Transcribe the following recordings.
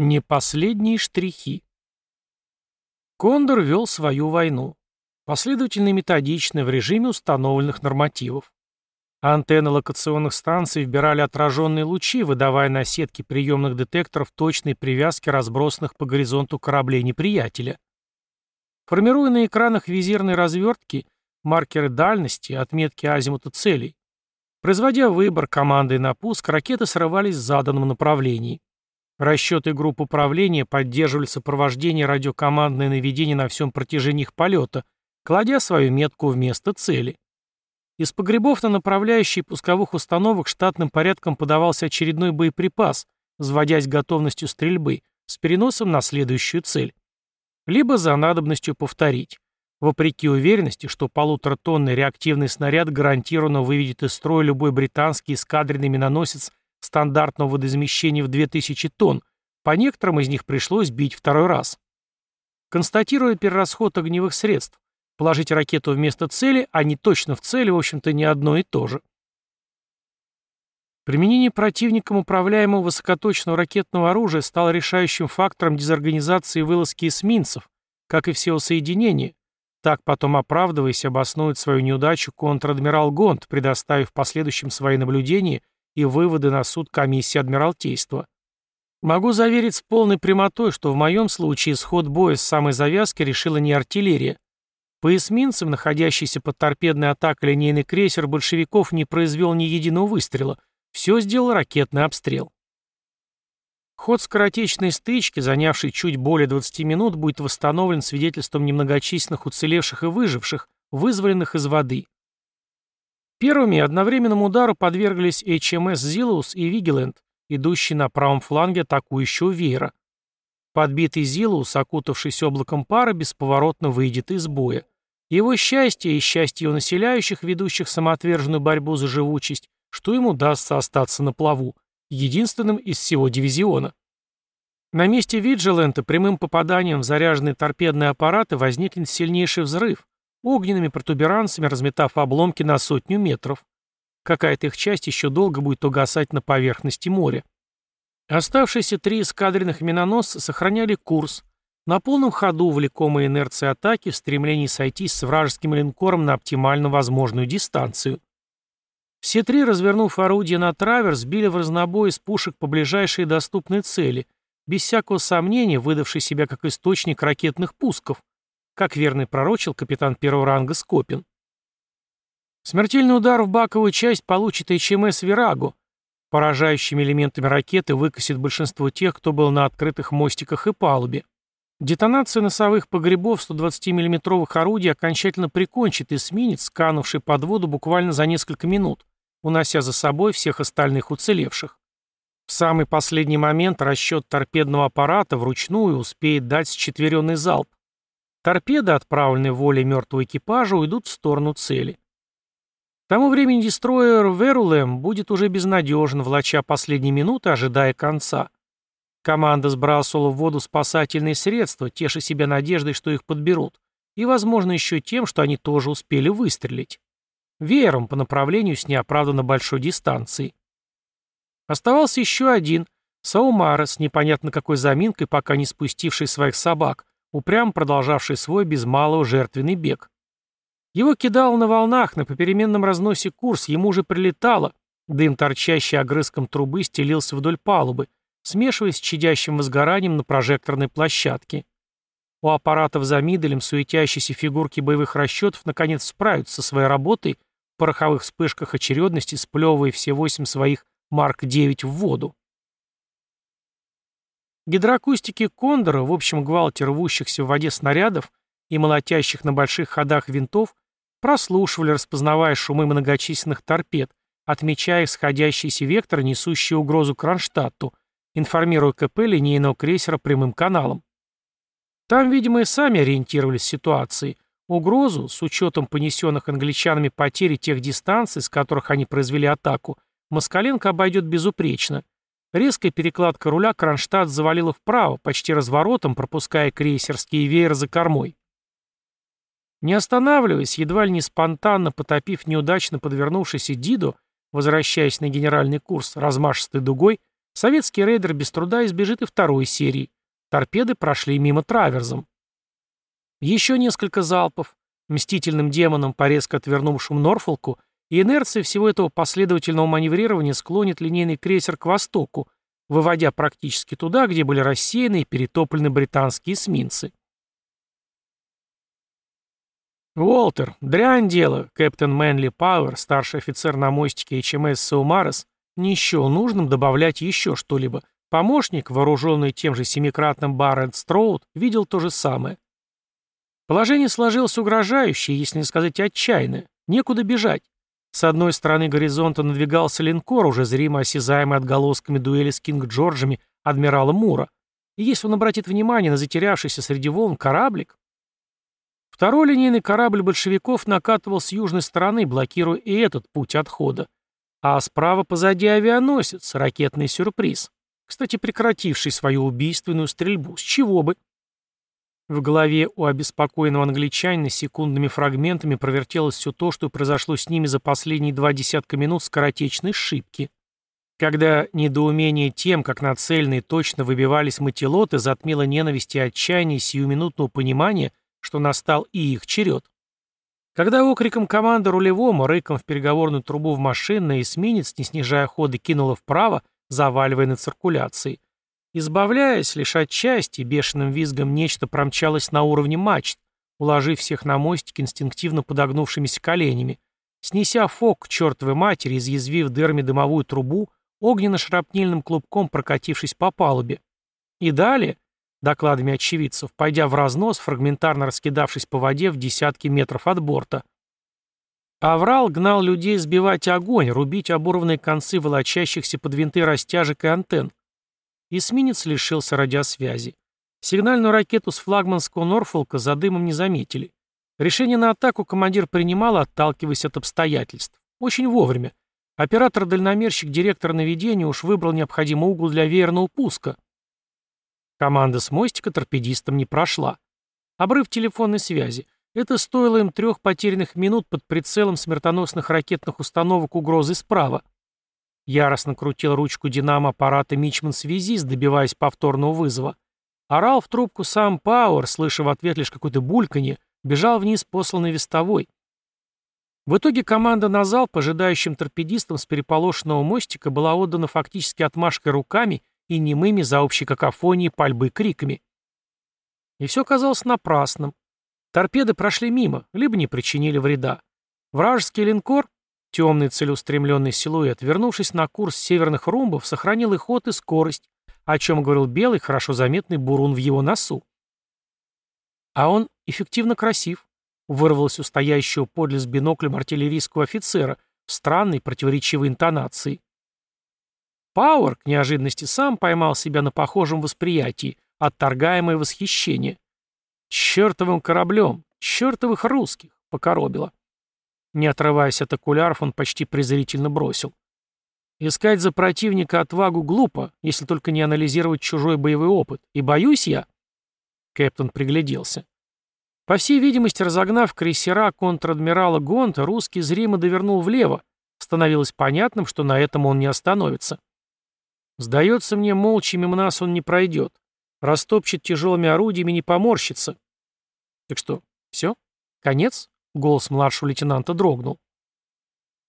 Не последние штрихи. Кондор вел свою войну. Последовательно и методично в режиме установленных нормативов. Антенны локационных станций вбирали отраженные лучи, выдавая на сетки приемных детекторов точные привязки разбросанных по горизонту кораблей неприятеля. Формируя на экранах визирной развертки маркеры дальности, отметки азимута целей. Производя выбор командой на пуск, ракеты срывались в заданном направлении. Расчеты групп управления поддерживали сопровождение радиокомандное наведение на всем протяжении их полета, кладя свою метку вместо цели. Из погребов на направляющие пусковых установок штатным порядком подавался очередной боеприпас, взводясь готовностью стрельбы, с переносом на следующую цель. Либо за надобностью повторить. Вопреки уверенности, что полуторатонный реактивный снаряд гарантированно выведет из строя любой британский эскадренный миноносец стандартного водоизмещения в 2000 тонн, по некоторым из них пришлось бить второй раз. Констатируя перерасход огневых средств, положить ракету вместо цели, а не точно в цели, в общем-то, не одно и то же. Применение противником управляемого высокоточного ракетного оружия стало решающим фактором дезорганизации вылазки эсминцев, как и всего соединения. Так потом оправдываясь обоснует свою неудачу контр-адмирал Гонт, предоставив в последующем свои наблюдения и выводы на суд комиссии Адмиралтейства. Могу заверить с полной прямотой, что в моем случае исход боя с самой завязки решила не артиллерия. По эсминцам, находящийся под торпедной атакой линейный крейсер большевиков не произвел ни единого выстрела, все сделал ракетный обстрел. Ход скоротечной стычки, занявший чуть более 20 минут, будет восстановлен свидетельством немногочисленных уцелевших и выживших, вызволенных из воды. Первыми одновременному удару подверглись HMS «Зилус» и «Вигиленд», идущие на правом фланге атакующего веера. Подбитый «Зилус», окутавшись облаком пара, бесповоротно выйдет из боя. Его счастье и счастье его населяющих, ведущих самоотверженную борьбу за живучесть, что ему удастся остаться на плаву, единственным из всего дивизиона. На месте Виджилента прямым попаданием в заряженные торпедные аппараты возникнет сильнейший взрыв, огненными протуберанцами разметав обломки на сотню метров. Какая-то их часть еще долго будет угасать на поверхности моря. Оставшиеся три эскадренных миноносца сохраняли курс, на полном ходу, влекомой инерцией атаки, в стремлении сойтись с вражеским линкором на оптимально возможную дистанцию. Все три, развернув орудие на траверс, били в разнобой из пушек по ближайшей доступной цели, без всякого сомнения выдавший себя как источник ракетных пусков, как верно пророчил капитан первого ранга Скопин. Смертельный удар в баковую часть получит HМС «Вираго». Поражающими элементами ракеты выкосит большинство тех, кто был на открытых мостиках и палубе. Детонация носовых погребов 120 миллиметровых орудий окончательно прикончит эсминец, сканувший под воду буквально за несколько минут, унося за собой всех остальных уцелевших. В самый последний момент расчет торпедного аппарата вручную успеет дать счетверенный залп, Торпеды, отправленные волей мертвого экипажа, уйдут в сторону цели. К тому времени дестройер Верулем будет уже безнадежен, влача последние минуты, ожидая конца. Команда сбрасывала в воду спасательные средства, теша себя надеждой, что их подберут, и, возможно, еще тем, что они тоже успели выстрелить. Веером по направлению с неоправданно большой дистанции. Оставался еще один, Саумара, с непонятно какой заминкой, пока не спустивший своих собак, упрям продолжавший свой без малого жертвенный бег. Его кидало на волнах, на попеременном разносе курс, ему уже прилетало, дым, торчащий огрызком трубы, стелился вдоль палубы, смешиваясь с чадящим возгоранием на прожекторной площадке. У аппаратов за миделем суетящиеся фигурки боевых расчетов наконец справятся со своей работой в пороховых вспышках очередности, сплевывая все восемь своих Марк-9 в воду. Гидроакустики Кондора в общем гвалте рвущихся в воде снарядов и молотящих на больших ходах винтов прослушивали, распознавая шумы многочисленных торпед, отмечая сходящийся вектор, несущий угрозу Кронштадту, информируя КП линейного крейсера прямым каналом. Там, видимо, и сами ориентировались в ситуации. Угрозу, с учетом понесенных англичанами потерь тех дистанций, с которых они произвели атаку, Москаленко обойдет безупречно – Резкая перекладка руля Кронштадт завалила вправо, почти разворотом, пропуская крейсерский веер за кормой. Не останавливаясь, едва ли не спонтанно потопив неудачно подвернувшийся Дидо, возвращаясь на генеральный курс размашистой дугой, Советский рейдер без труда избежит и второй серии. Торпеды прошли мимо траверзом. Еще несколько залпов. Мстительным демоном по резко отвернувшему Норфолку инерция всего этого последовательного маневрирования склонит линейный крейсер к востоку, выводя практически туда, где были рассеяны и перетоплены британские эсминцы. «Уолтер, дрянь дело!» Кэптен Мэнли Пауэр, старший офицер на мостике HMS Саумарес, не счел нужным добавлять еще что-либо. Помощник, вооруженный тем же семикратным Барретт Строуд, видел то же самое. Положение сложилось угрожающее, если не сказать отчаянное. Некуда бежать. С одной стороны горизонта надвигался линкор, уже зримо осязаемый отголосками дуэли с Кинг-Джорджами адмирала Мура. И если он обратит внимание на затерявшийся среди волн кораблик... Второй линейный корабль большевиков накатывал с южной стороны, блокируя и этот путь отхода. А справа позади авианосец, ракетный сюрприз. Кстати, прекративший свою убийственную стрельбу. С чего бы? В голове у обеспокоенного англичанина секундными фрагментами провертелось все то, что произошло с ними за последние два десятка минут скоротечной шибки. Когда недоумение тем, как нацельные точно выбивались матилоты, затмило ненависть и отчаяние сиюминутного понимания, что настал и их черед. Когда окриком команды рулевому, рыком в переговорную трубу в машинное эсминец, не снижая хода, кинуло вправо, заваливая на циркуляции, Избавляясь лишь от части, бешеным визгом нечто промчалось на уровне мачт, уложив всех на мостик инстинктивно подогнувшимися коленями. Снеся фок к чертовой матери, изъязвив дырами дымовую трубу, огненно-шрапнельным клубком прокатившись по палубе. И далее, докладами очевидцев, пойдя в разнос, фрагментарно раскидавшись по воде в десятки метров от борта. Аврал гнал людей сбивать огонь, рубить оборванные концы волочащихся под винты растяжек и антенн. Эсминец лишился радиосвязи. Сигнальную ракету с флагманского Норфолка за дымом не заметили. Решение на атаку командир принимал, отталкиваясь от обстоятельств. Очень вовремя. Оператор-дальномерщик директор наведения уж выбрал необходимый угол для веерного пуска. Команда с мостика торпедистом не прошла. Обрыв телефонной связи. Это стоило им трех потерянных минут под прицелом смертоносных ракетных установок угрозы справа. Яростно крутил ручку динамо-аппарата Мичман-связист, добиваясь повторного вызова. Орал в трубку сам Пауэр, слыша в ответ лишь какое-то бульканье, бежал вниз посланный вестовой. В итоге команда на зал, ожидающим торпедистам с переполошенного мостика, была отдана фактически отмашкой руками и немыми за общей какофонией пальбы криками. И все казалось напрасным. Торпеды прошли мимо, либо не причинили вреда. Вражеский линкор, Темный целеустремленный силуэт, вернувшись на курс северных румбов, сохранил и ход, и скорость, о чем говорил белый, хорошо заметный бурун в его носу. А он эффективно красив, вырвалось у стоящего подле с биноклем артиллерийского офицера в странной противоречивой интонации. Пауэр, к неожиданности, сам поймал себя на похожем восприятии, отторгаемое восхищение. Чертовым кораблем, чертовых русских, покоробило. Не отрываясь от окуляров, он почти презрительно бросил. Искать за противника отвагу глупо, если только не анализировать чужой боевой опыт. И боюсь я... Кэптон пригляделся. По всей видимости, разогнав крейсера контр-адмирала Гонта, русский зримо довернул влево. Становилось понятным, что на этом он не остановится. Сдается мне, молча мимо нас он не пройдет. Растопчет тяжелыми орудиями, не поморщится. Так что, все? Конец? Голос младшего лейтенанта дрогнул.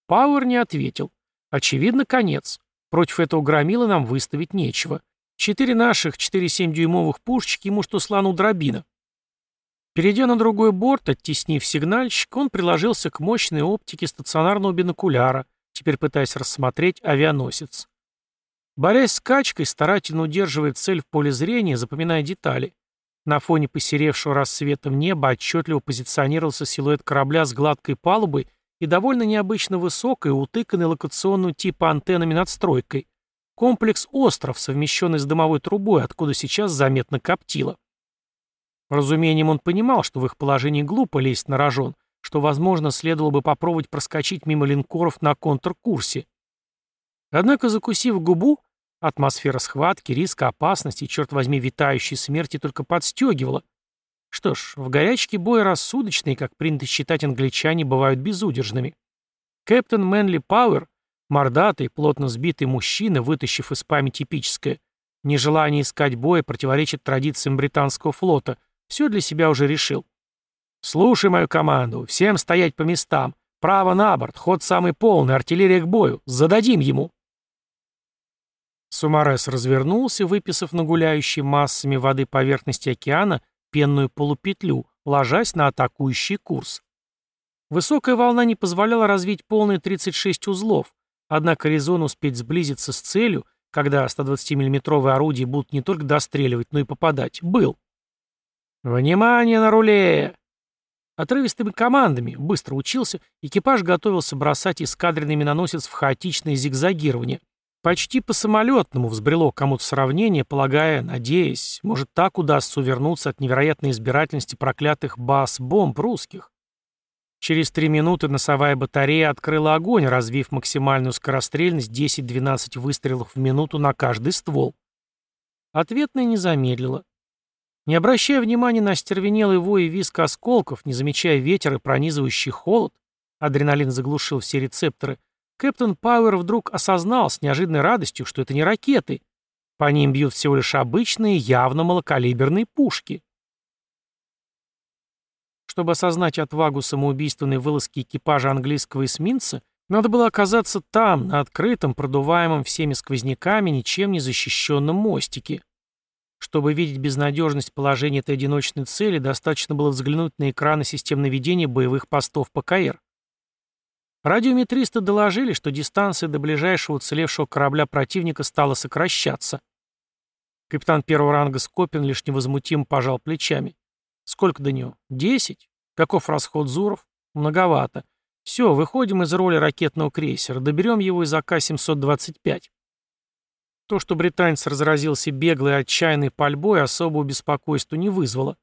Пауэр не ответил. Очевидно, конец. Против этого громила нам выставить нечего. Четыре наших 4,7-дюймовых пушечки ему что слану дробина. Перейдя на другой борт, оттеснив сигнальщик, он приложился к мощной оптике стационарного бинокуляра, теперь пытаясь рассмотреть авианосец. Борясь с качкой, старательно удерживая цель в поле зрения, запоминая детали. На фоне посеревшего рассветом неба отчетливо позиционировался силуэт корабля с гладкой палубой и довольно необычно высокой, утыканной локационного типа антеннами надстройкой. Комплекс «Остров», совмещенный с дымовой трубой, откуда сейчас заметно коптило. Разумением он понимал, что в их положении глупо лезть на рожон, что, возможно, следовало бы попробовать проскочить мимо линкоров на контркурсе. Однако, закусив губу, Атмосфера схватки, риска, опасности и, черт возьми, витающей смерти только подстегивала. Что ж, в горячке боя рассудочные, как принято считать англичане, бывают безудержными. Кэптен Мэнли Пауэр, Мордатый, плотно сбитый мужчина, вытащив из памяти эпическое, нежелание искать боя противоречит традициям британского флота, все для себя уже решил. «Слушай мою команду, всем стоять по местам, право на борт, ход самый полный, артиллерия к бою, зададим ему!» Сумарес развернулся, выписав на гуляющей массами воды поверхности океана пенную полупетлю, ложась на атакующий курс. Высокая волна не позволяла развить полные 36 узлов, однако резон успеть сблизиться с целью, когда 120 миллиметровые орудия будут не только достреливать, но и попадать, был. «Внимание на руле!» Отрывистыми командами, быстро учился, экипаж готовился бросать эскадренный миноносец в хаотичное зигзагирование. Почти по-самолетному взбрело кому-то сравнение, полагая, надеясь, может так удастся увернуться от невероятной избирательности проклятых баз-бомб русских. Через три минуты носовая батарея открыла огонь, развив максимальную скорострельность 10-12 выстрелов в минуту на каждый ствол. Ответная не замедлила. Не обращая внимания на остервенелый вой и виск осколков, не замечая ветер и пронизывающий холод, адреналин заглушил все рецепторы, Кэптон Пауэр вдруг осознал с неожиданной радостью, что это не ракеты. По ним бьют всего лишь обычные, явно малокалиберные пушки. Чтобы осознать отвагу самоубийственной вылазки экипажа английского эсминца, надо было оказаться там, на открытом, продуваемом всеми сквозняками, ничем не защищенном мостике. Чтобы видеть безнадежность положения этой одиночной цели, достаточно было взглянуть на экраны систем наведения боевых постов ПКР. Радиометристы доложили, что дистанция до ближайшего уцелевшего корабля противника стала сокращаться. Капитан первого ранга Скопин лишь невозмутимо пожал плечами. Сколько до него? Десять? Каков расход Зуров? Многовато. Все, выходим из роли ракетного крейсера, доберем его из АК-725. То, что британец разразился беглой отчаянной пальбой, особого беспокойства не вызвало.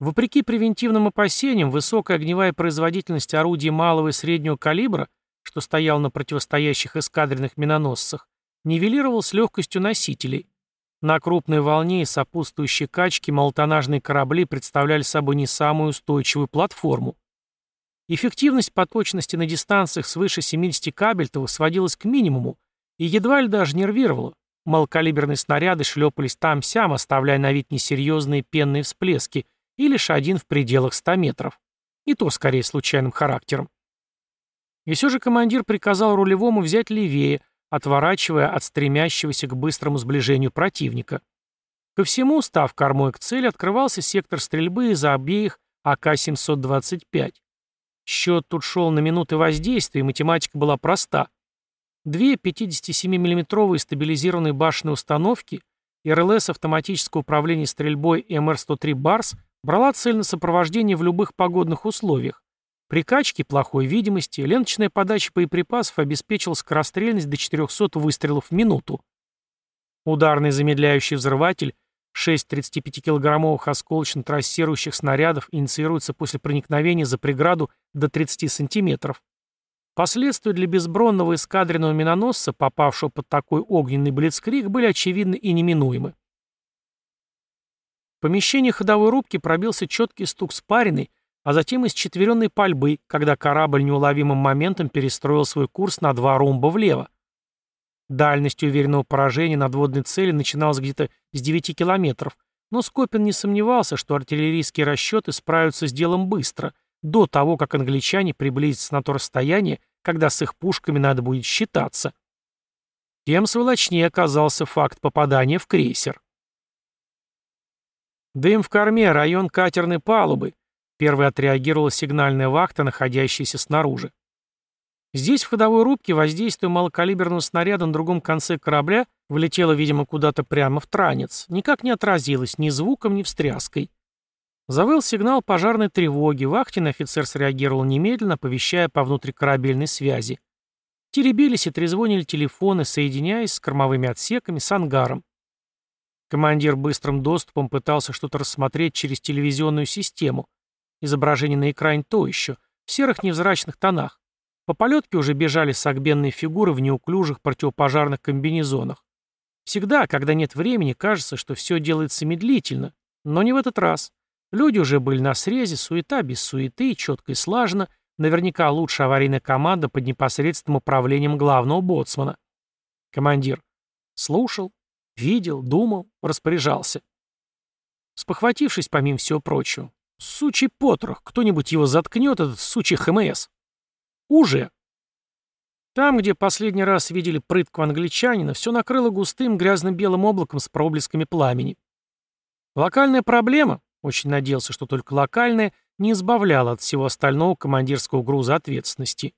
Вопреки превентивным опасениям, высокая огневая производительность орудий малого и среднего калибра, что стоял на противостоящих эскадренных миноносцах, нивелировал с легкостью носителей. На крупной волне и сопутствующей качке молотонажные корабли представляли собой не самую устойчивую платформу. Эффективность по точности на дистанциях свыше 70 кабельтовых сводилась к минимуму и едва ли даже нервировала. Малокалиберные снаряды шлепались там-сям, оставляя на вид несерьезные пенные всплески – и лишь один в пределах 100 метров. И то скорее случайным характером. И все же командир приказал рулевому взять левее, отворачивая от стремящегося к быстрому сближению противника. Ко всему, став кормой к цели, открывался сектор стрельбы из обеих АК-725. Счет тут шел на минуты воздействия, и математика была проста. Две 57 миллиметровые стабилизированные башенные установки, РЛС автоматического управления стрельбой МР-103 «Барс» Брала цель на сопровождение в любых погодных условиях. При качке плохой видимости ленточная подача боеприпасов обеспечила скорострельность до 400 выстрелов в минуту. Ударный замедляющий взрыватель 6 35-килограммовых осколочно-трассирующих снарядов инициируется после проникновения за преграду до 30 сантиметров. Последствия для безбронного эскадренного миноносца, попавшего под такой огненный блицкриг, были очевидны и неминуемы. В помещении ходовой рубки пробился четкий стук спаренной, а затем из четверенной пальбы, когда корабль неуловимым моментом перестроил свой курс на два румба влево. Дальность уверенного поражения надводной цели начиналась где-то с 9 километров, но Скопин не сомневался, что артиллерийские расчеты справятся с делом быстро, до того, как англичане приблизятся на то расстояние, когда с их пушками надо будет считаться. Тем сволочнее оказался факт попадания в крейсер. «Дым в корме, район катерной палубы», — первой отреагировала сигнальная вахта, находящаяся снаружи. Здесь, в ходовой рубке, воздействие малокалиберного снаряда на другом конце корабля влетело, видимо, куда-то прямо в транец, никак не отразилось ни звуком, ни встряской. Завыл сигнал пожарной тревоги, вахтенный офицер среагировал немедленно, оповещая по внутрикорабельной связи. Теребились и трезвонили телефоны, соединяясь с кормовыми отсеками, с ангаром. Командир быстрым доступом пытался что-то рассмотреть через телевизионную систему. Изображение на экране то еще, в серых невзрачных тонах. По полетке уже бежали согбенные фигуры в неуклюжих противопожарных комбинезонах. Всегда, когда нет времени, кажется, что все делается медлительно. Но не в этот раз. Люди уже были на срезе, суета без суеты, четко и слаженно, Наверняка лучшая аварийная команда под непосредственным управлением главного боцмана. Командир. Слушал, видел, думал, распоряжался. Спохватившись, помимо всего прочего. Сучий потрох, кто-нибудь его заткнет, этот сучий ХМС. Уже. Там, где последний раз видели прыткого англичанина, все накрыло густым грязно-белым облаком с проблесками пламени. Локальная проблема, очень надеялся, что только локальная, не избавляла от всего остального командирского груза ответственности.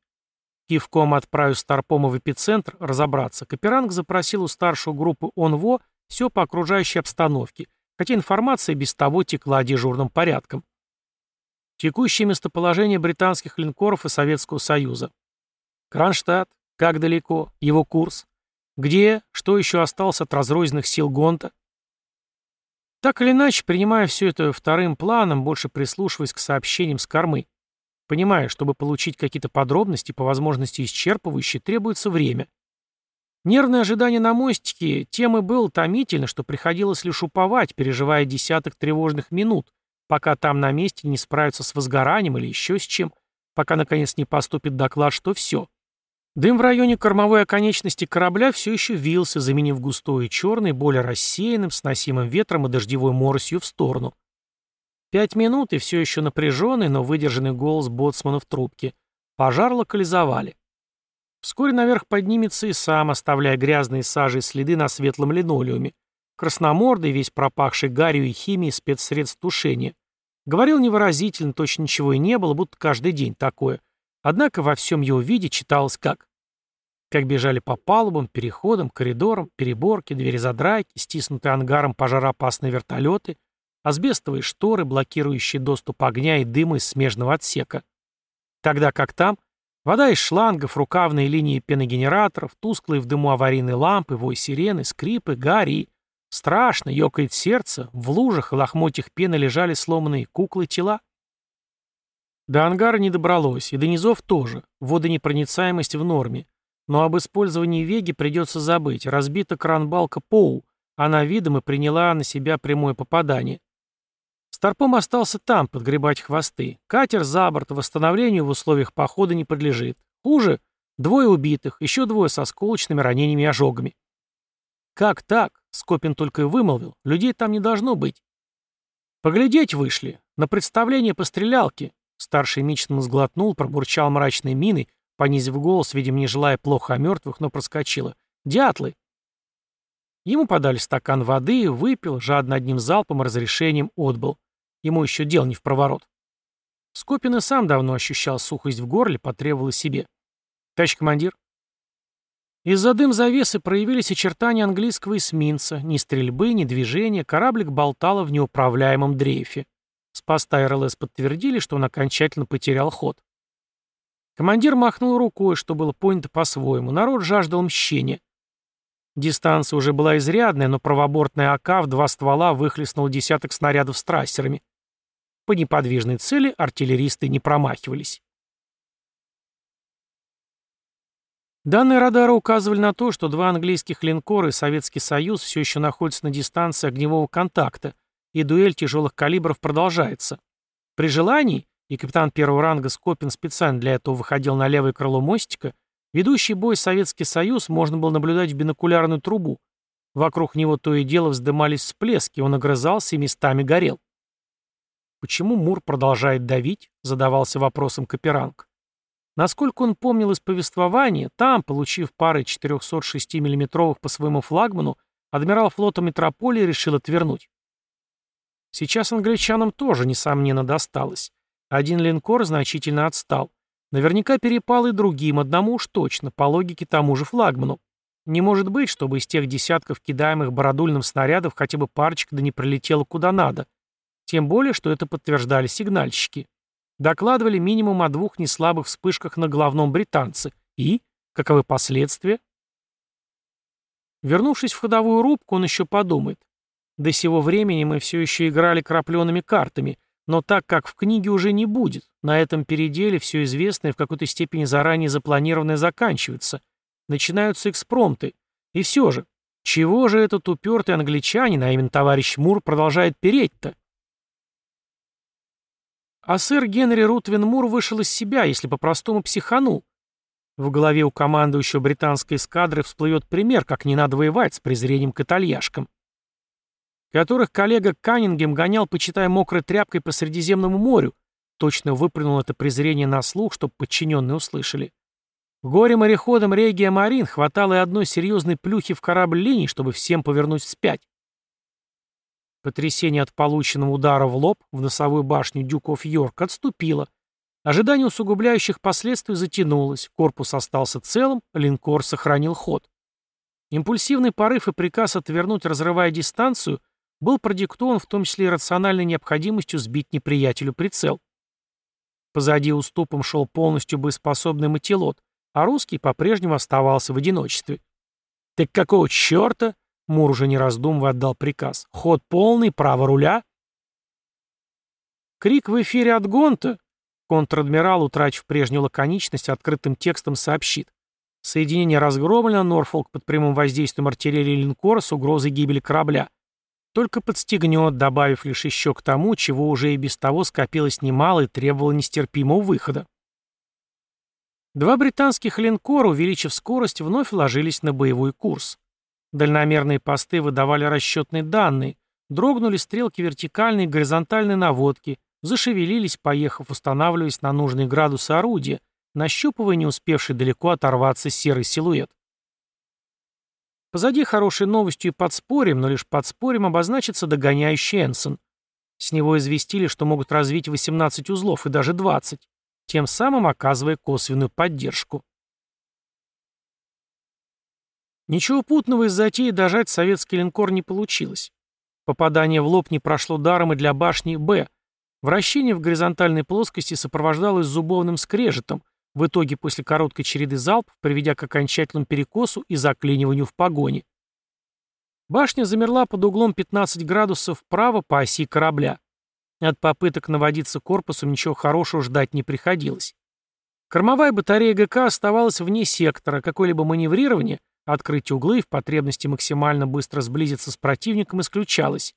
Кивком отправив Старпома в эпицентр разобраться, Каперанг запросил у старшего группы ОНВО все по окружающей обстановке, хотя информация без того текла дежурным порядком. Текущее местоположение британских линкоров и Советского Союза. Кронштадт, как далеко, его курс, где, что еще осталось от разрозненных сил Гонта. Так или иначе, принимая все это вторым планом, больше прислушиваясь к сообщениям с кормы. Понимая, чтобы получить какие-то подробности, по возможности исчерпывающие, требуется время. Нервное ожидание на мостике тем и было томительно, что приходилось лишь уповать, переживая десяток тревожных минут, пока там на месте не справятся с возгоранием или еще с чем, пока наконец не поступит доклад, что все, Дым в районе кормовой оконечности корабля все еще вился, заменив густой и черный, более рассеянным, сносимым ветром и дождевой моросью в сторону. Пять минут, и все еще напряженный, но выдержанный голос боцмана в трубке. Пожар локализовали. Вскоре наверх поднимется и сам, оставляя грязные сажей следы на светлом линолеуме. Красномордый, весь пропахший гарью и химией спецсредств тушения. Говорил невыразительно, точно ничего и не было, будто каждый день такое. Однако во всем его виде читалось как. Как бежали по палубам, переходам, коридорам, переборки, двери задрайки, стиснутые ангаром пожароопасные вертолеты, асбестовые шторы, блокирующие доступ огня и дыма из смежного отсека. Тогда как там вода из шлангов, рукавные линии пеногенераторов, тусклые в дыму аварийные лампы, вой сирены, скрипы, гари. Страшно, ёкает сердце, в лужах и лохмотьях пены лежали сломанные куклы тела. До ангара не добралось, и до низов тоже. Водонепроницаемость в норме. Но об использовании Веги придется забыть. Разбита кран-балка Поу. Она видом и приняла на себя прямое попадание. Старпом остался там, подгребать хвосты. Катер за борт, восстановлению в условиях похода не подлежит. Хуже — двое убитых, еще двое со сколочными ранениями и ожогами. Как так? Скопин только и вымолвил. Людей там не должно быть. Поглядеть вышли. На представление по стрелялке. Старший Мичтон сглотнул, пробурчал мрачной миной, понизив голос, видимо, не желая плохо о мертвых, но проскочила. «Дятлы!» Ему подали стакан воды, выпил, жадно одним залпом разрешением отбыл. Ему еще дел не в проворот. Скопин и сам давно ощущал сухость в горле, потребовал себе. «Товарищ командир?» Из-за дым завесы проявились очертания английского эсминца. Ни стрельбы, ни движения, кораблик болтало в неуправляемом дрейфе. С поста РЛС подтвердили, что он окончательно потерял ход. Командир махнул рукой, что было понято по-своему. Народ жаждал мщения. Дистанция уже была изрядная, но правобортная АК в два ствола выхлестнул десяток снарядов с трассерами. По неподвижной цели артиллеристы не промахивались. Данные радара указывали на то, что два английских линкора и Советский Союз все еще находятся на дистанции огневого контакта, и дуэль тяжелых калибров продолжается. При желании, и капитан первого ранга Скопин специально для этого выходил на левое крыло мостика, ведущий бой Советский Союз можно было наблюдать в бинокулярную трубу. Вокруг него то и дело вздымались всплески, он огрызался и местами горел. «Почему Мур продолжает давить?» — задавался вопросом Каперанг. Насколько он помнил из повествования, там, получив пары 406 миллиметровых по своему флагману, адмирал флота Метрополии решил отвернуть. Сейчас англичанам тоже, несомненно, досталось. Один линкор значительно отстал. Наверняка перепал и другим, одному уж точно, по логике тому же флагману. Не может быть, чтобы из тех десятков кидаемых бородульным снарядов хотя бы парочка да не прилетела куда надо. Тем более, что это подтверждали сигнальщики. Докладывали минимум о двух неслабых вспышках на головном британце. И? Каковы последствия? Вернувшись в ходовую рубку, он еще подумает. До сего времени мы все еще играли крапленными картами, но так как в книге уже не будет, на этом переделе все известное в какой-то степени заранее запланированное заканчивается. Начинаются экспромты. И все же, чего же этот упертый англичанин, а именно товарищ Мур, продолжает переть-то? А сэр Генри Рутвин Мур вышел из себя, если по-простому психанул. В голове у командующего британской эскадры всплывет пример, как не надо воевать с презрением к итальяшкам. Которых коллега Каннингем гонял, почитая мокрой тряпкой по Средиземному морю, точно выплюнул это презрение на слух, чтобы подчиненные услышали. Горе-мореходам Регия Марин хватало и одной серьезной плюхи в корабль линий, чтобы всем повернуть вспять. Потрясение от полученного удара в лоб в носовую башню Дюков Йорк отступило. Ожидание усугубляющих последствий затянулось, корпус остался целым, линкор сохранил ход. Импульсивный порыв и приказ отвернуть, разрывая дистанцию, был продиктован в том числе и рациональной необходимостью сбить неприятелю прицел. Позади уступом шел полностью боеспособный мотилот, а русский по-прежнему оставался в одиночестве. «Так какого черта?» Мур уже не раздумывая отдал приказ. «Ход полный, право руля». Крик в эфире от Гонта. Контр-адмирал, утратив прежнюю лаконичность, открытым текстом сообщит. Соединение разгромлено, Норфолк под прямым воздействием артиллерии линкора с угрозой гибели корабля. Только подстегнет, добавив лишь еще к тому, чего уже и без того скопилось немало и требовало нестерпимого выхода. Два британских линкора, увеличив скорость, вновь ложились на боевой курс. Дальномерные посты выдавали расчетные данные, дрогнули стрелки вертикальной и горизонтальной наводки, зашевелились, поехав, устанавливаясь на нужный градус орудия, нащупывая не успевший далеко оторваться серый силуэт. Позади хорошей новостью и подспорьем, но лишь подспорьем обозначится догоняющий Энсон. С него известили, что могут развить 18 узлов и даже 20, тем самым оказывая косвенную поддержку. Ничего путного из затеи дожать советский линкор не получилось. Попадание в лоб не прошло даром и для башни «Б». Вращение в горизонтальной плоскости сопровождалось зубовным скрежетом, в итоге после короткой череды залпов, приведя к окончательному перекосу и заклиниванию в погоне. Башня замерла под углом 15 градусов вправо по оси корабля. От попыток наводиться корпусом ничего хорошего ждать не приходилось. Кормовая батарея ГК оставалась вне сектора, какое-либо маневрирование Открыть углы в потребности максимально быстро сблизиться с противником исключалось.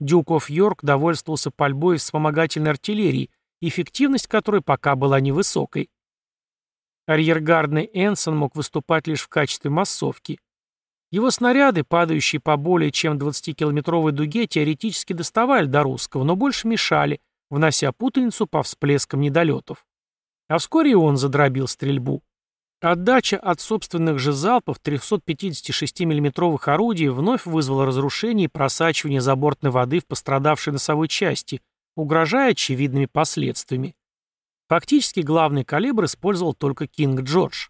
Дюков Йорк довольствовался пальбой из вспомогательной артиллерии, эффективность которой пока была невысокой. Арьергардный Энсон мог выступать лишь в качестве массовки. Его снаряды, падающие по более чем 20-километровой дуге, теоретически доставали до русского, но больше мешали, внося путаницу по всплескам недолетов. А вскоре и он задробил стрельбу. Отдача от собственных же залпов 356 миллиметровых орудий вновь вызвала разрушение и просачивание забортной воды в пострадавшей носовой части, угрожая очевидными последствиями. Фактически главный калибр использовал только Кинг Джордж.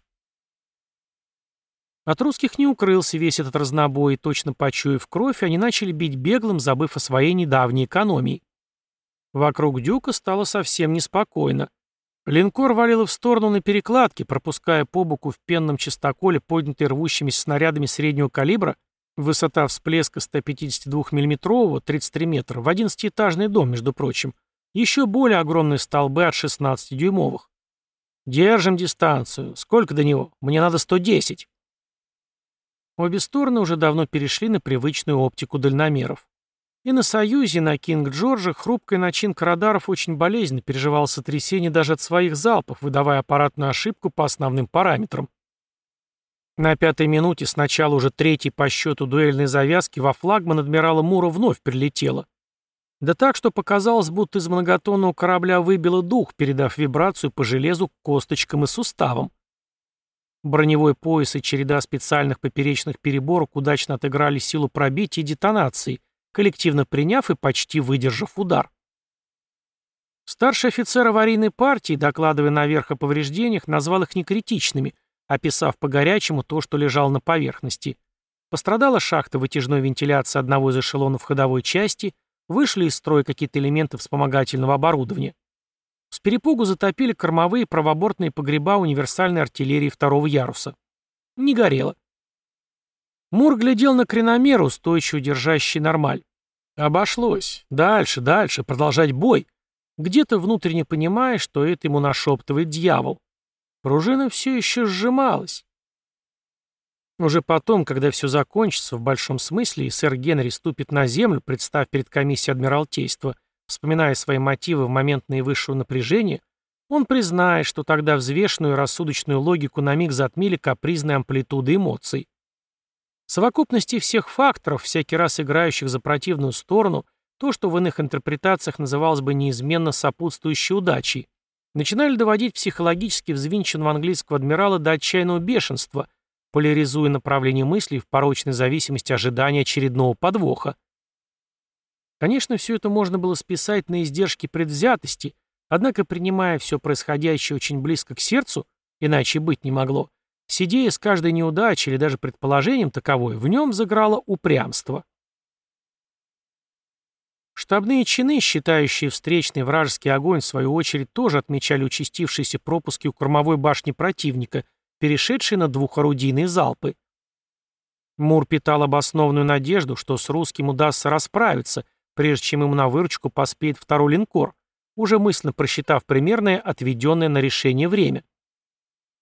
От русских не укрылся весь этот разнобой, и точно почуяв кровь, они начали бить беглым, забыв о своей недавней экономии. Вокруг Дюка стало совсем неспокойно. Линкор валил в сторону на перекладке, пропуская по боку в пенном чистоколе, поднятый рвущимися снарядами среднего калибра, высота всплеска 152 миллиметрового 33 метра, в 11-этажный дом, между прочим, еще более огромные столбы от 16-дюймовых. «Держим дистанцию. Сколько до него? Мне надо 110». Обе стороны уже давно перешли на привычную оптику дальномеров. И на «Союзе», и на «Кинг-Джорджа» хрупкая начинка радаров очень болезненно переживала сотрясение даже от своих залпов, выдавая аппаратную ошибку по основным параметрам. На пятой минуте сначала уже третьей по счету дуэльной завязки во флагман адмирала Мура вновь прилетела. Да так, что показалось, будто из многотонного корабля выбило дух, передав вибрацию по железу, косточкам и суставам. Броневой пояс и череда специальных поперечных переборок удачно отыграли силу пробития и детонации, коллективно приняв и почти выдержав удар. Старший офицер аварийной партии, докладывая наверх о повреждениях, назвал их некритичными, описав по-горячему то, что лежало на поверхности. Пострадала шахта вытяжной вентиляции одного из эшелонов ходовой части, вышли из строя какие-то элементы вспомогательного оборудования. С перепугу затопили кормовые правобортные погреба универсальной артиллерии второго яруса. Не горело. Мур глядел на креномер, устойчиво держащий нормаль. Обошлось. Дальше, дальше, продолжать бой. Где-то внутренне понимая, что это ему нашептывает дьявол. Пружина все еще сжималась. Уже потом, когда все закончится, в большом смысле, и сэр Генри ступит на землю, представ перед комиссией Адмиралтейства, Вспоминая свои мотивы в момент наивысшего напряжения, он признает, что тогда взвешенную рассудочную логику на миг затмили капризные амплитуды эмоций. Совокупности всех факторов, всякий раз играющих за противную сторону, то, что в иных интерпретациях называлось бы неизменно сопутствующей удачей, начинали доводить психологически взвинченного английского адмирала до отчаянного бешенства, поляризуя направление мыслей в порочной зависимости ожидания очередного подвоха. Конечно, все это можно было списать на издержки предвзятости, однако, принимая все происходящее очень близко к сердцу, иначе быть не могло, с идеей с каждой неудачей или даже предположением таковой, в нем заграло упрямство. Штабные чины, считающие встречный вражеский огонь, в свою очередь, тоже отмечали участившиеся пропуски у кормовой башни противника, перешедшие на двухорудийные залпы. Мур питал обоснованную надежду, что с русским удастся расправиться, прежде чем ему на выручку поспеет второй линкор, уже мысленно просчитав примерное отведенное на решение время.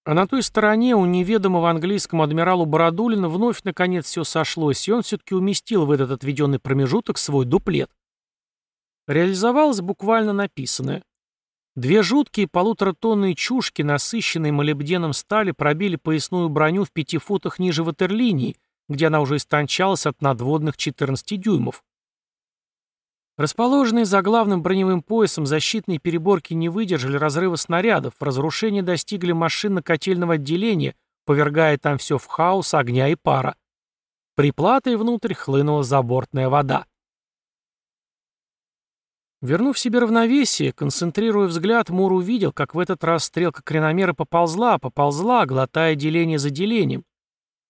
А на той стороне у неведомого английскому адмиралу Бородулина вновь наконец все сошлось, и он все-таки уместил в этот отведенный промежуток свой дуплет. Реализовалось буквально написанное. Две жуткие полуторатонные чушки, насыщенные молибденом стали, пробили поясную броню в пяти футах ниже ватерлинии, где она уже истончалась от надводных 14 дюймов. Расположенные за главным броневым поясом защитные переборки не выдержали разрыва снарядов, разрушения достигли машинно-котельного отделения, повергая там все в хаос огня и пара. Приплатой внутрь хлынула забортная вода. Вернув себе равновесие, концентрируя взгляд, Мур увидел, как в этот раз стрелка креномера поползла, поползла, глотая деление за делением.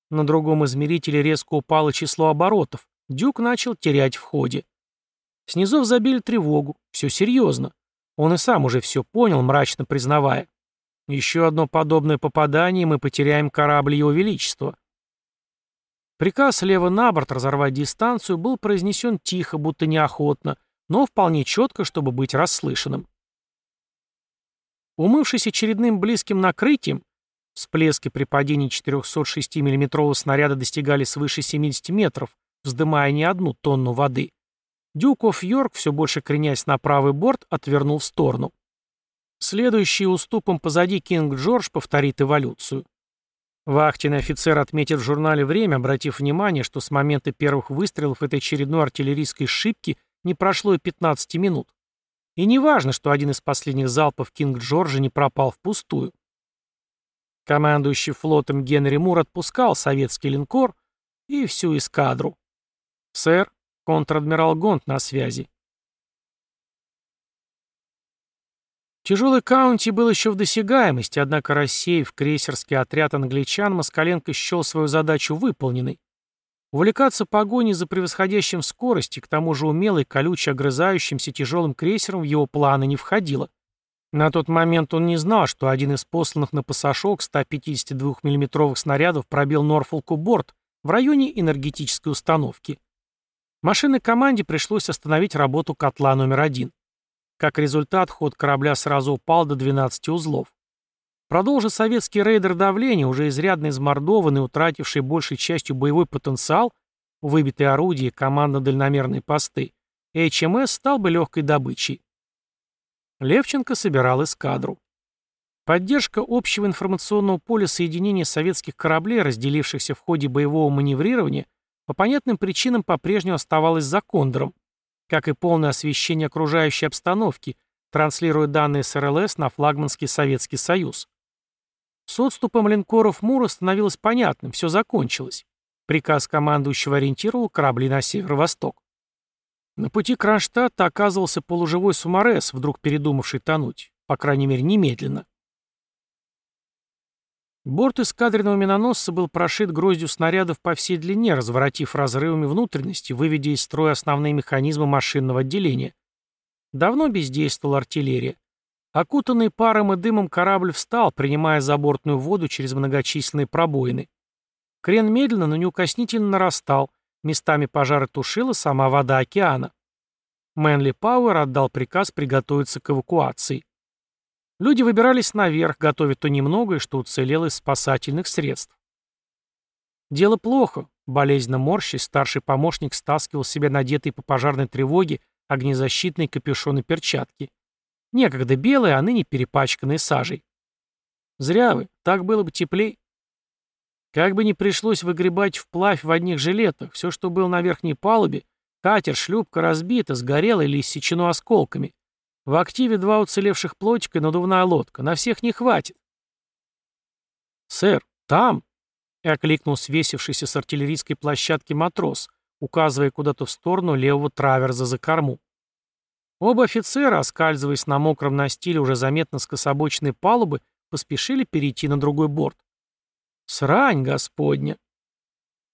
На другом измерителе резко упало число оборотов. Дюк начал терять в ходе. Снизов забили тревогу. Все серьезно. Он и сам уже все понял, мрачно признавая. Еще одно подобное попадание, и мы потеряем корабль Его Величества. Приказ лево на борт разорвать дистанцию был произнесен тихо, будто неохотно, но вполне четко, чтобы быть расслышанным. Умывшись очередным близким накрытием, всплески при падении 406 миллиметрового снаряда достигали свыше 70 метров, вздымая не одну тонну воды, Дюков Йорк, все больше кренясь на правый борт, отвернул в сторону. Следующий уступом позади Кинг Джордж повторит эволюцию. Вахтенный офицер отметит в журнале «Время», обратив внимание, что с момента первых выстрелов этой очередной артиллерийской шибки не прошло и 15 минут. И не важно, что один из последних залпов Кинг Джорджа не пропал впустую. Командующий флотом Генри Мур отпускал советский линкор и всю эскадру. «Сэр», Контр-адмирал Гонт на связи. Тяжелый каунти был еще в досягаемости, однако, рассеяв крейсерский отряд англичан, Москаленко счел свою задачу выполненной. Увлекаться погоней за превосходящим скорости, к тому же умелой, колюче огрызающимся тяжелым крейсером в его планы не входило. На тот момент он не знал, что один из посланных на пасашок 152 миллиметровых снарядов пробил Норфолку борт в районе энергетической установки. Машинной команде пришлось остановить работу котла номер один. Как результат, ход корабля сразу упал до 12 узлов. Продолжив советский рейдер давления, уже изрядно измордованный, утративший большей частью боевой потенциал, выбитые орудия, командно-дальномерные посты, HMS стал бы легкой добычей. Левченко собирал эскадру. Поддержка общего информационного поля соединения советских кораблей, разделившихся в ходе боевого маневрирования, по понятным причинам по-прежнему оставалась за кондором, как и полное освещение окружающей обстановки, транслируя данные с РЛС на флагманский Советский Союз. С отступом линкоров Мура становилось понятным, все закончилось. Приказ командующего ориентировал корабли на северо-восток. На пути Кронштадта оказывался полуживой Сумарес, вдруг передумавший тонуть, по крайней мере, немедленно. Борт эскадренного миноносца был прошит гроздью снарядов по всей длине, разворотив разрывами внутренности, выведя из строя основные механизмы машинного отделения. Давно бездействовала артиллерия. Окутанный паром и дымом корабль встал, принимая забортную воду через многочисленные пробоины. Крен медленно, но неукоснительно нарастал, местами пожара тушила сама вода океана. Мэнли Пауэр отдал приказ приготовиться к эвакуации. Люди выбирались наверх, готовя то немногое, что уцелело из спасательных средств. Дело плохо. Болезненно морщись, старший помощник стаскивал себе надетые по пожарной тревоге огнезащитные капюшоны перчатки. Некогда белые, а ныне перепачканные сажей. Зря вы, так было бы теплей. Как бы ни пришлось выгребать вплавь в одних жилетах, все, что было на верхней палубе, катер, шлюпка разбита, сгорела или иссечено осколками. В активе два уцелевших плотика и надувная лодка. На всех не хватит. «Сэр, там!» — и окликнул свесившийся с артиллерийской площадки матрос, указывая куда-то в сторону левого траверза за корму. Оба офицера, оскальзываясь на мокром настиле уже заметно скособочной палубы, поспешили перейти на другой борт. Срань господня!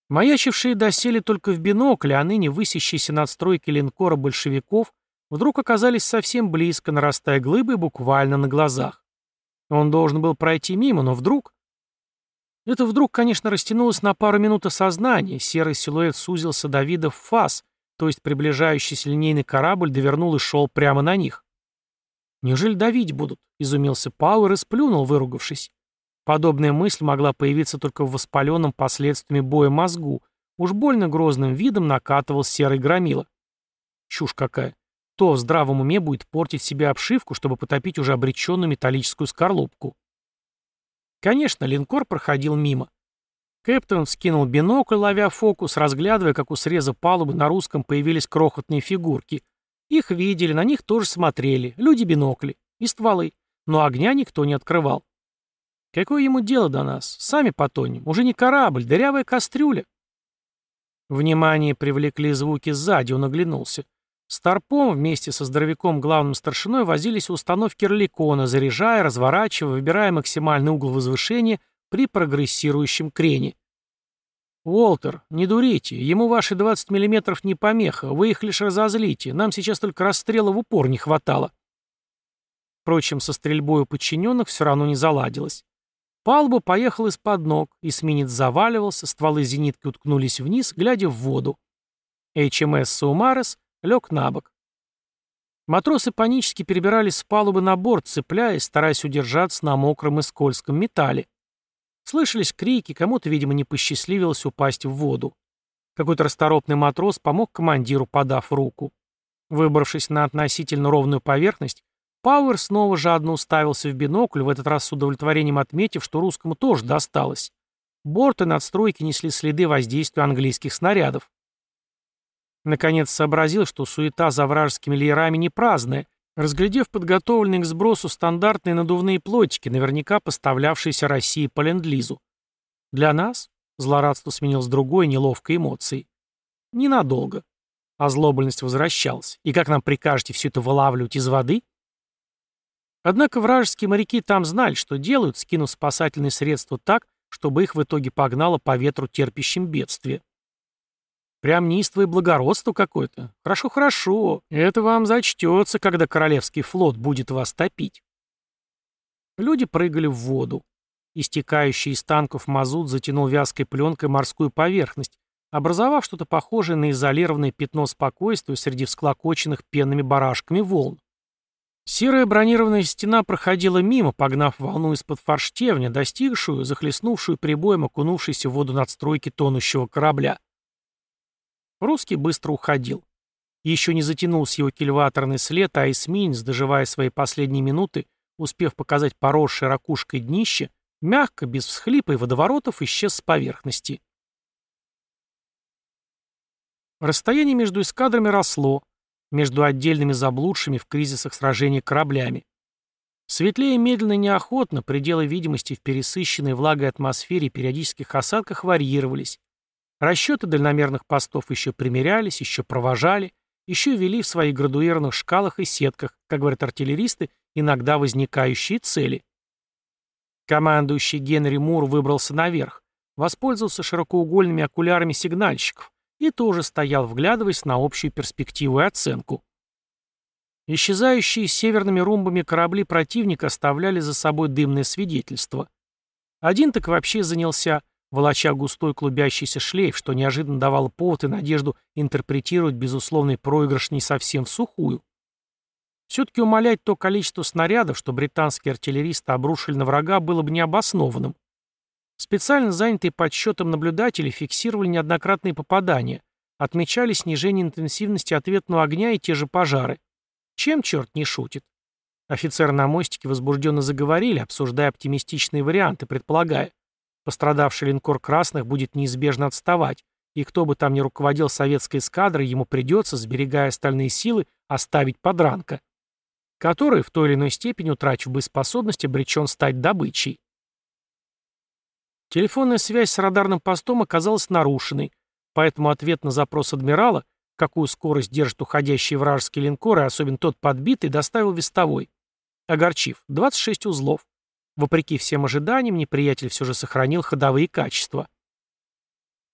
Маячившие доселе только в бинокле, а ныне высящиеся над стройкой линкора большевиков, вдруг оказались совсем близко, нарастая глыбой буквально на глазах. Он должен был пройти мимо, но вдруг... Это вдруг, конечно, растянулось на пару минут осознания, серый силуэт сузился до вида в фас, то есть приближающийся линейный корабль довернул и шел прямо на них. «Неужели давить будут?» — изумился Пауэр и сплюнул, выругавшись. Подобная мысль могла появиться только в воспаленном последствиями боя мозгу. Уж больно грозным видом накатывал серый громила. Чушь какая. Кто в здравом уме будет портить себе обшивку, чтобы потопить уже обреченную металлическую скорлупку? Конечно, линкор проходил мимо. Кэптон вскинул бинокль, ловя фокус, разглядывая, как у среза палубы на русском появились крохотные фигурки. Их видели, на них тоже смотрели. Люди-бинокли. И стволы. Но огня никто не открывал. Какое ему дело до нас? Сами потонем. Уже не корабль, дырявая кастрюля. Внимание привлекли звуки сзади, он оглянулся. Старпом вместе со здоровяком главным старшиной возились у установки роликона, заряжая, разворачивая, выбирая максимальный угол возвышения при прогрессирующем крене. «Уолтер, не дурите, ему ваши 20 миллиметров не помеха, вы их лишь разозлите, нам сейчас только расстрела в упор не хватало». Впрочем, со стрельбой у подчиненных все равно не заладилось. Палуба поехала из-под ног, эсминец заваливался, стволы зенитки уткнулись вниз, глядя в воду. HMS «Саумарес» Лег на бок. Матросы панически перебирались с палубы на борт, цепляясь, стараясь удержаться на мокром и скользком металле. Слышались крики, кому-то, видимо, не посчастливилось упасть в воду. Какой-то расторопный матрос помог командиру, подав руку. Выбравшись на относительно ровную поверхность, Пауэр снова жадно уставился в бинокль, в этот раз с удовлетворением отметив, что русскому тоже досталось. Борты надстройки несли следы воздействия английских снарядов. Наконец сообразил, что суета за вражескими леерами не праздная, разглядев подготовленные к сбросу стандартные надувные плотики, наверняка поставлявшиеся России по ленд-лизу. Для нас злорадство сменил с другой неловкой эмоцией. Ненадолго. Озлобленность возвращалась. И как нам прикажете все это вылавливать из воды? Однако вражеские моряки там знали, что делают, скинув спасательные средства так, чтобы их в итоге погнало по ветру терпящим бедствие. Прям неистовое благородство какое-то. Хорошо-хорошо. Это вам зачтется, когда Королевский флот будет вас топить. Люди прыгали в воду. Истекающий из танков мазут затянул вязкой пленкой морскую поверхность, образовав что-то похожее на изолированное пятно спокойствия среди всклокоченных пенными барашками волн. Серая бронированная стена проходила мимо, погнав волну из-под форштевня, достигшую, захлестнувшую прибоем окунувшейся в воду надстройки тонущего корабля. Русский быстро уходил. Еще не затянулся его кильваторный след, а эсминец, доживая свои последние минуты, успев показать поросшее ракушкой днище, мягко, без всхлипа и водоворотов, исчез с поверхности. Расстояние между эскадрами росло, между отдельными заблудшими в кризисах сражений кораблями. Светлее медленно и неохотно, пределы видимости в пересыщенной влагой атмосфере и периодических осадках варьировались, Расчеты дальномерных постов еще примерялись, еще провожали, еще вели в своих градуированных шкалах и сетках, как говорят артиллеристы, иногда возникающие цели. Командующий Генри Мур выбрался наверх, воспользовался широкоугольными окулярами сигнальщиков и тоже стоял, вглядываясь на общую перспективу и оценку. Исчезающие северными румбами корабли противника оставляли за собой дымное свидетельство. Один так вообще занялся волоча густой клубящийся шлейф, что неожиданно давало повод и надежду интерпретировать безусловный проигрыш не совсем в сухую. Все-таки умолять то количество снарядов, что британские артиллеристы обрушили на врага, было бы необоснованным. Специально занятые подсчетом наблюдатели фиксировали неоднократные попадания, отмечали снижение интенсивности ответного огня и те же пожары. Чем черт не шутит? Офицеры на мостике возбужденно заговорили, обсуждая оптимистичные варианты, предполагая, пострадавший линкор «Красных» будет неизбежно отставать, и кто бы там ни руководил советской эскадрой, ему придется, сберегая остальные силы, оставить подранка, который, в той или иной степени утратив боеспособность, обречен стать добычей. Телефонная связь с радарным постом оказалась нарушенной, поэтому ответ на запрос адмирала, какую скорость держат уходящие вражеские линкоры, особенно тот подбитый, доставил вестовой. Огорчив, 26 узлов. Вопреки всем ожиданиям, неприятель все же сохранил ходовые качества.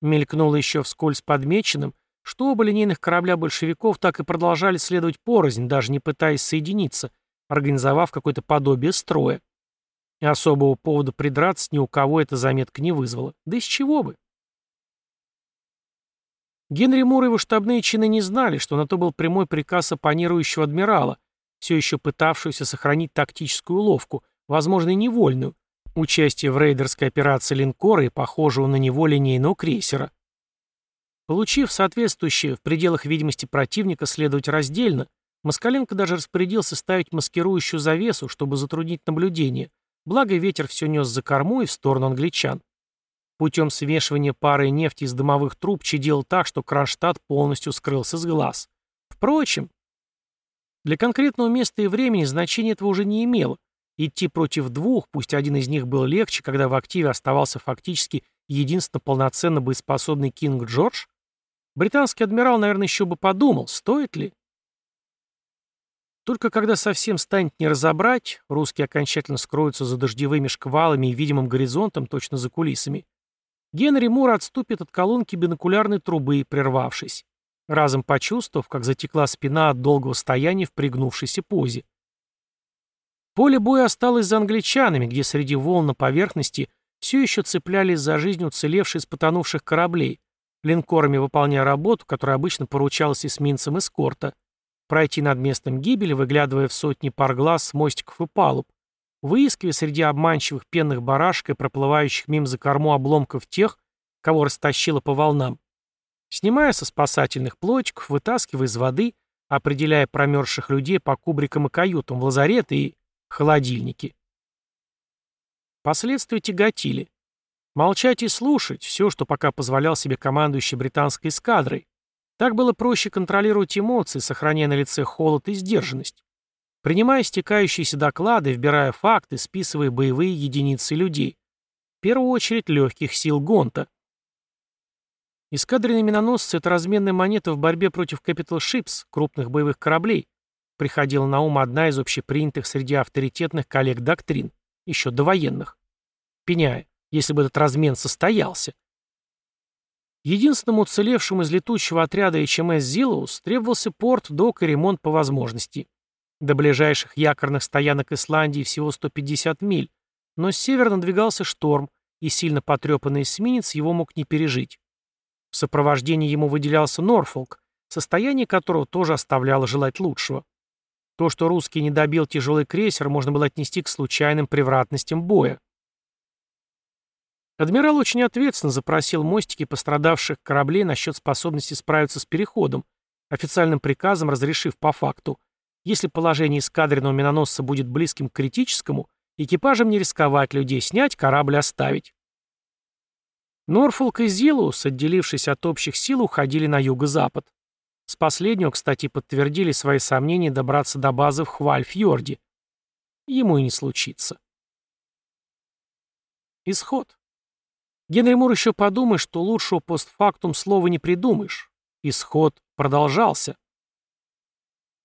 Мелькнуло еще вскользь подмеченным, что оба линейных корабля большевиков так и продолжали следовать порознь, даже не пытаясь соединиться, организовав какое-то подобие строя. И особого повода придраться ни у кого эта заметка не вызвала. Да из чего бы? Генри Мур и его штабные чины не знали, что на то был прямой приказ оппонирующего адмирала, все еще пытавшегося сохранить тактическую уловку, возможно, и невольную, участие в рейдерской операции линкора и похожего на него линейного крейсера. Получив соответствующее в пределах видимости противника следовать раздельно, Москаленко даже распорядился ставить маскирующую завесу, чтобы затруднить наблюдение, благо ветер все нес за корму и в сторону англичан. Путем свешивания пары нефти из дымовых труб чадил так, что Кронштадт полностью скрылся с глаз. Впрочем, для конкретного места и времени значения этого уже не имело. Идти против двух, пусть один из них был легче, когда в активе оставался фактически единственно полноценно боеспособный Кинг Джордж, британский адмирал, наверное, еще бы подумал, стоит ли. Только когда совсем станет не разобрать, русские окончательно скроются за дождевыми шквалами и видимым горизонтом, точно за кулисами, Генри Мур отступит от колонки бинокулярной трубы, прервавшись, разом почувствовав, как затекла спина от долгого стояния в пригнувшейся позе. Поле боя осталось за англичанами, где среди волн на поверхности все еще цеплялись за жизнь уцелевшие из потонувших кораблей, линкорами выполняя работу, которая обычно поручалась эсминцам эскорта — пройти над местом гибели, выглядывая в сотни пар глаз с мостиков и палуб, выискивая среди обманчивых пенных барашек и проплывающих мимо за корму обломков тех, кого растащило по волнам, снимая со спасательных плотиков, вытаскивая из воды, определяя промерзших людей по кубрикам и каютам в лазареты и холодильники. Последствия тяготили. Молчать и слушать – все, что пока позволял себе командующий британской эскадрой, так было проще контролировать эмоции, сохраняя на лице холод и сдержанность. Принимая стекающиеся доклады, вбирая факты, списывая боевые единицы людей. В первую очередь легких сил Гонта. Эскадренные миноносцы — это разменная монета в борьбе против Capital Ships, крупных боевых кораблей, приходила на ум одна из общепринятых среди авторитетных коллег доктрин, еще довоенных. Пеняя, если бы этот размен состоялся, Единственному уцелевшему из летучего отряда HMS «Зилоус» требовался порт, док и ремонт по возможности. До ближайших якорных стоянок Исландии всего 150 миль, но с севера надвигался шторм, и сильно потрепанный эсминец его мог не пережить. В сопровождении ему выделялся Норфолк, состояние которого тоже оставляло желать лучшего. То, что русский не добил тяжелый крейсер, можно было отнести к случайным превратностям боя. Адмирал очень ответственно запросил мостики пострадавших кораблей насчет способности справиться с переходом, официальным приказом разрешив по факту, если положение эскадренного миноносца будет близким к критическому, экипажам не рисковать людей снять, корабль оставить. Норфолк и Зилус, отделившись от общих сил, уходили на юго-запад. С последнего, кстати, подтвердили свои сомнения добраться до базы в Хвальфьорде. Ему и не случится. Исход. Генри Мур еще подумает, что лучшего постфактум слова не придумаешь. Исход продолжался.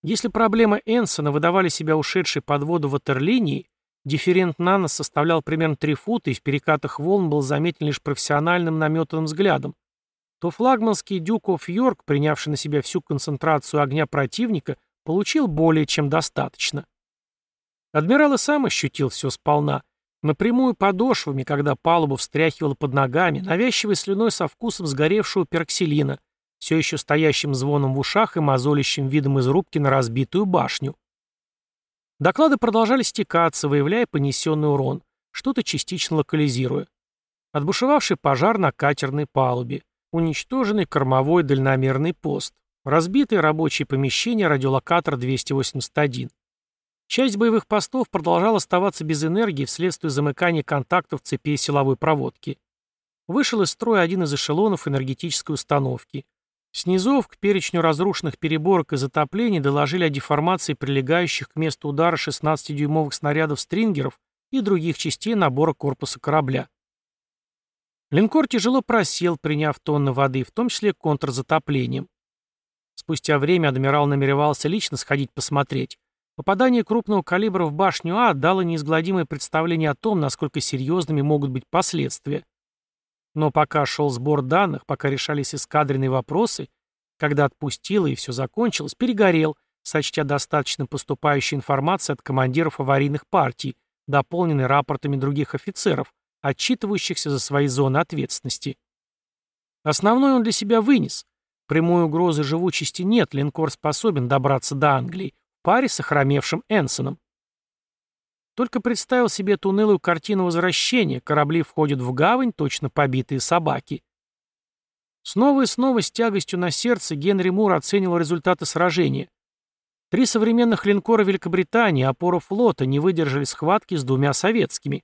Если проблема Энсона выдавали себя ушедшей под воду ватерлинии, дифферент Нано составлял примерно 3 фута и в перекатах волн был заметен лишь профессиональным наметанным взглядом, то флагманский Дюк оф Йорк, принявший на себя всю концентрацию огня противника, получил более чем достаточно. Адмирал и сам ощутил все сполна – Напрямую подошвами, когда палубу встряхивало под ногами, навязчивой слюной со вкусом сгоревшего пероксилина, все еще стоящим звоном в ушах и мозолящим видом из рубки на разбитую башню. Доклады продолжали стекаться, выявляя понесенный урон, что-то частично локализируя. Отбушевавший пожар на катерной палубе. Уничтоженный кормовой дальномерный пост. Разбитые рабочие помещения радиолокатор 281. Часть боевых постов продолжала оставаться без энергии вследствие замыкания контактов цепей силовой проводки. Вышел из строя один из эшелонов энергетической установки. Снизов к перечню разрушенных переборок и затоплений доложили о деформации прилегающих к месту удара 16-дюймовых снарядов стрингеров и других частей набора корпуса корабля. Линкор тяжело просел, приняв тонны воды, в том числе контрзатоплением. Спустя время адмирал намеревался лично сходить посмотреть. Попадание крупного калибра в башню А дало неизгладимое представление о том, насколько серьезными могут быть последствия. Но пока шел сбор данных, пока решались эскадренные вопросы, когда отпустило и все закончилось, перегорел, сочтя достаточно поступающей информации от командиров аварийных партий, дополненной рапортами других офицеров, отчитывающихся за свои зоны ответственности. Основной он для себя вынес. Прямой угрозы живучести нет, линкор способен добраться до Англии, в паре с охромевшим Энсоном. Только представил себе эту унылую картину возвращения, корабли входят в гавань, точно побитые собаки. Снова и снова с тягостью на сердце Генри Мур оценивал результаты сражения. Три современных линкора Великобритании, опору флота, не выдержали схватки с двумя советскими.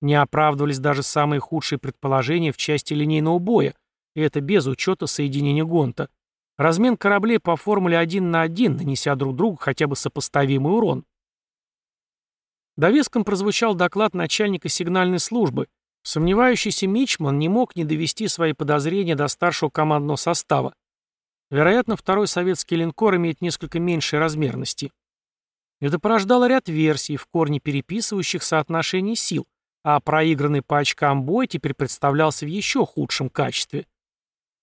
Не оправдывались даже самые худшие предположения в части линейного боя, и это без учета соединения Гонта. Размен кораблей по формуле один на один, нанеся друг другу хотя бы сопоставимый урон. Довеском прозвучал доклад начальника сигнальной службы. Сомневающийся Мичман не мог не довести свои подозрения до старшего командного состава. Вероятно, второй советский линкор имеет несколько меньшей размерности. Это порождало ряд версий, в корне переписывающих соотношение сил, а проигранный по очкам бой теперь представлялся в еще худшем качестве.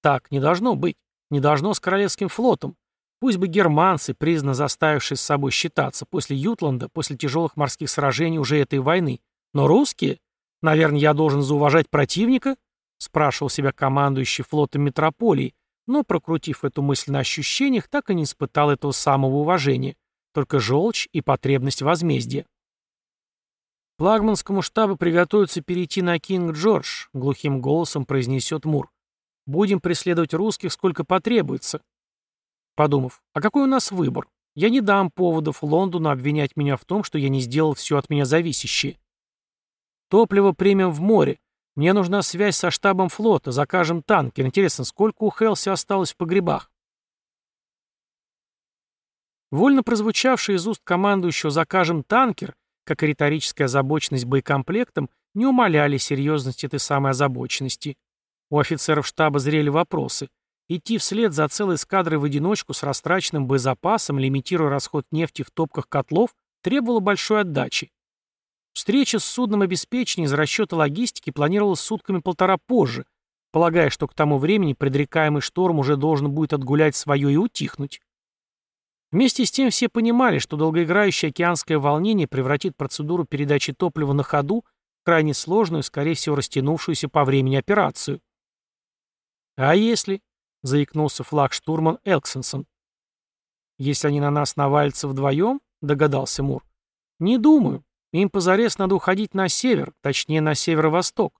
Так не должно быть. Не должно с Королевским флотом. Пусть бы германцы, признанно заставившие с собой считаться после Ютланда, после тяжелых морских сражений уже этой войны. Но русские? Наверное, я должен зауважать противника? Спрашивал себя командующий флотом метрополии, но, прокрутив эту мысль на ощущениях, так и не испытал этого самого уважения, только желчь и потребность возмездия. «Флагманскому штабу приготовиться перейти на Кинг-Джордж», — глухим голосом произнесет Мур. «Будем преследовать русских, сколько потребуется». Подумав, а какой у нас выбор? Я не дам поводов Лондону обвинять меня в том, что я не сделал все от меня зависящее. Топливо примем в море. Мне нужна связь со штабом флота, закажем танкер. Интересно, сколько у Хелси осталось в погребах? Вольно прозвучавший из уст командующего «закажем танкер», как и риторическая озабоченность боекомплектом, не умаляли серьезность этой самой озабоченности. У офицеров штаба зрели вопросы. Идти вслед за целой эскадрой в одиночку с растраченным боезапасом, лимитируя расход нефти в топках котлов, требовало большой отдачи. Встреча с судном обеспечения из расчета логистики планировалась сутками полтора позже, полагая, что к тому времени предрекаемый шторм уже должен будет отгулять свое и утихнуть. Вместе с тем все понимали, что долгоиграющее океанское волнение превратит процедуру передачи топлива на ходу в крайне сложную, скорее всего, растянувшуюся по времени операцию. «А если?» — заикнулся флагштурман Элксенсон. «Если они на нас навалятся вдвоем?» — догадался Мур. «Не думаю. Им позарез надо уходить на север, точнее на северо-восток.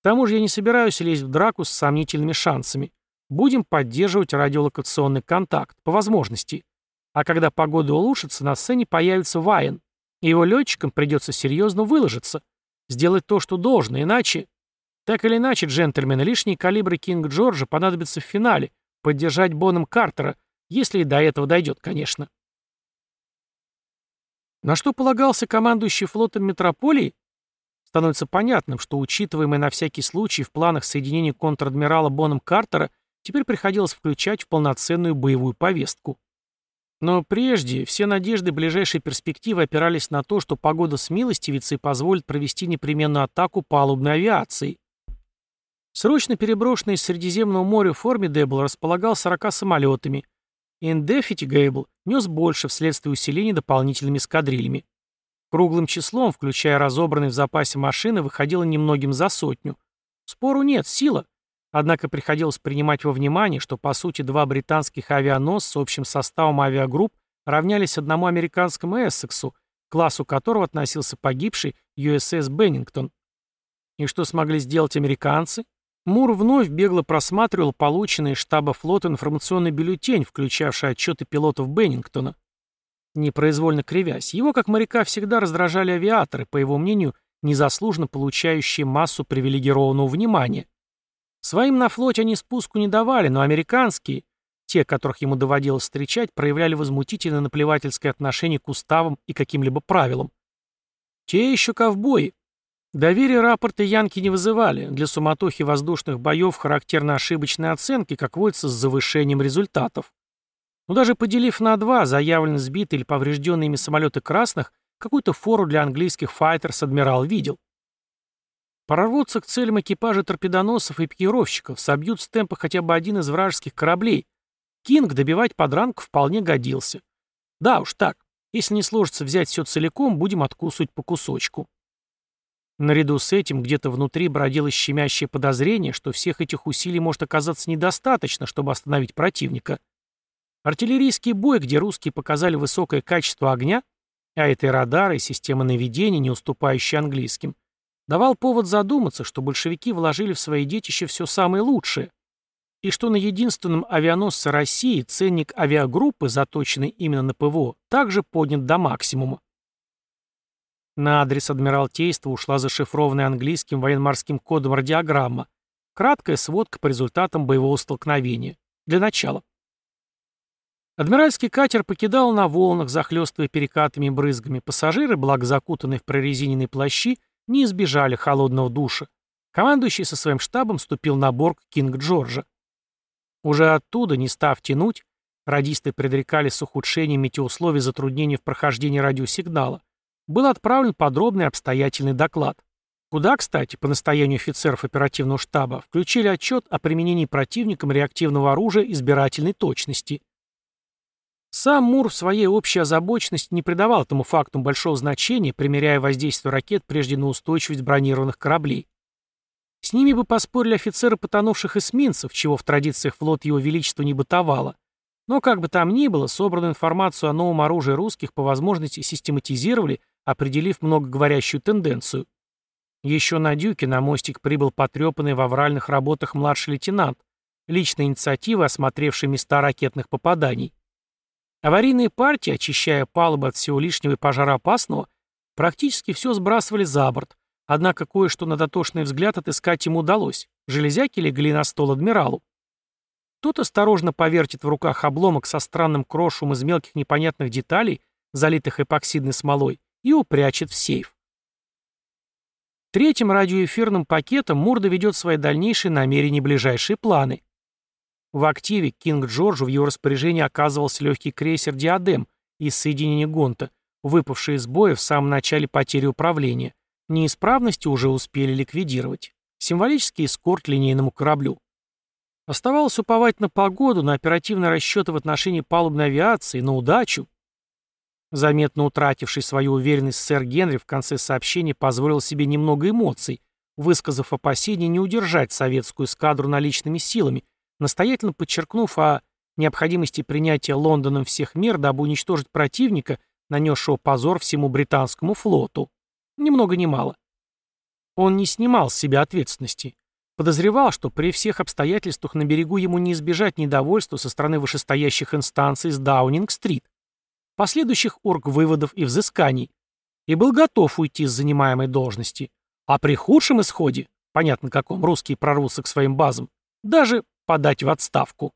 К тому же я не собираюсь лезть в драку с сомнительными шансами. Будем поддерживать радиолокационный контакт, по возможности. А когда погода улучшится, на сцене появится Вайн. И его летчикам придется серьезно выложиться. Сделать то, что должно, иначе... Так или иначе, джентльмены, лишние калибры Кинг-Джорджа понадобятся в финале. Поддержать Боном Картера, если и до этого дойдет, конечно. На что полагался командующий флотом метрополии? Становится понятным, что учитываемое на всякий случай в планах соединения контр-адмирала Боном Картера теперь приходилось включать в полноценную боевую повестку. Но прежде все надежды ближайшей перспективы опирались на то, что погода с милостивицей позволит провести непременную атаку палубной авиации. Срочно переброшенный из Средиземного моря Формидебл располагал 40 самолетами, Indefatigable нес больше вследствие усиления дополнительными эскадрильями. Круглым числом, включая разобранные в запасе машины, выходило немногим за сотню. Спору нет, сила. Однако приходилось принимать во внимание, что по сути два британских авианосца общим составом авиагрупп равнялись одному американскому «Эссексу», к классу которого относился погибший USS «Беннингтон». И что смогли сделать американцы? Мур вновь бегло просматривал полученный из штаба флота информационный бюллетень, включавший отчеты пилотов Беннингтона. Непроизвольно кривясь, его, как моряка, всегда раздражали авиаторы, по его мнению, незаслуженно получающие массу привилегированного внимания. Своим на флоте они спуску не давали, но американские, те, которых ему доводилось встречать, проявляли возмутительно наплевательское отношение к уставам и каким-либо правилам. Те еще ковбои, Доверие рапорты Янки не вызывали. Для суматохи воздушных боев характерны ошибочные оценки, как водится, с завышением результатов. Но даже поделив на два заявленно сбитые или поврежденные ими самолеты красных, какую-то фору для английских файтерс адмирал видел. Прорвутся к целям экипажа торпедоносцев и пикировщиков, собьют с темпа хотя бы один из вражеских кораблей. Кинг добивать подранку вполне годился. Да уж так, если не сложится взять все целиком, будем откусывать по кусочку. Наряду с этим где-то внутри бродило щемящее подозрение, что всех этих усилий может оказаться недостаточно, чтобы остановить противника. Артиллерийский бой, где русские показали высокое качество огня, а это и радары, и система наведения, не уступающие английским, давал повод задуматься, что большевики вложили в свои детище все самое лучшее, и что на единственном авианосце России ценник авиагруппы, заточенный именно на ПВО, также поднят до максимума. На адрес Адмиралтейства ушла зашифрованная английским военно-морским кодом радиограмма. Краткая сводка по результатам боевого столкновения. Для начала. Адмиральский катер покидал на волнах, захлестывая перекатами и брызгами. Пассажиры, благо закутанные в прорезиненные плащи, не избежали холодного душа. Командующий со своим штабом ступил на борг Кинг-Джорджа. Уже оттуда, не став тянуть, радисты предрекали с ухудшением метеоусловий затруднений в прохождении радиосигнала был отправлен подробный обстоятельный доклад. Куда, кстати, по настоянию офицеров оперативного штаба, включили отчет о применении противником реактивного оружия избирательной точности. Сам Мур в своей общей озабоченности не придавал этому факту большого значения, примеряя воздействие ракет прежде на устойчивость бронированных кораблей. С ними бы поспорили офицеры потонувших эсминцев, чего в традициях флот Его Величества не бытовало. Но как бы там ни было, собранную информацию о новом оружии русских по возможности систематизировали определив многоговорящую тенденцию. Еще на дюке на мостик прибыл потрепанный в авральных работах младший лейтенант, личной инициативы, осмотревший места ракетных попаданий. Аварийные партии, очищая палубы от всего лишнего и пожароопасного, практически все сбрасывали за борт, однако кое-что на дотошный взгляд отыскать ему удалось. Железяки легли на стол адмиралу. Тот осторожно повертит в руках обломок со странным крошем из мелких непонятных деталей, залитых эпоксидной смолой, и упрячет в сейф. Третьим радиоэфирным пакетом Мур доведет свои дальнейшие намерения и ближайшие планы. В активе Кинг-Джорджу в его распоряжении оказывался легкий крейсер «Диадем» из соединения Гонта, выпавший из боя в самом начале потери управления. Неисправности уже успели ликвидировать. Символический эскорт линейному кораблю. Оставалось уповать на погоду, на оперативные расчеты в отношении палубной авиации, на удачу. Заметно утративший свою уверенность сэр Генри в конце сообщения позволил себе немного эмоций, высказав опасение не удержать советскую эскадру наличными силами, настоятельно подчеркнув о необходимости принятия Лондоном всех мер, дабы уничтожить противника, нанесшего позор всему британскому флоту. Ни много ни мало. Он не снимал с себя ответственности. Подозревал, что при всех обстоятельствах на берегу ему не избежать недовольства со стороны вышестоящих инстанций с Даунинг-стрит последующих орг-выводов и взысканий, и был готов уйти с занимаемой должности. А при худшем исходе, понятно каком, русские прорвутся к своим базам, даже подать в отставку.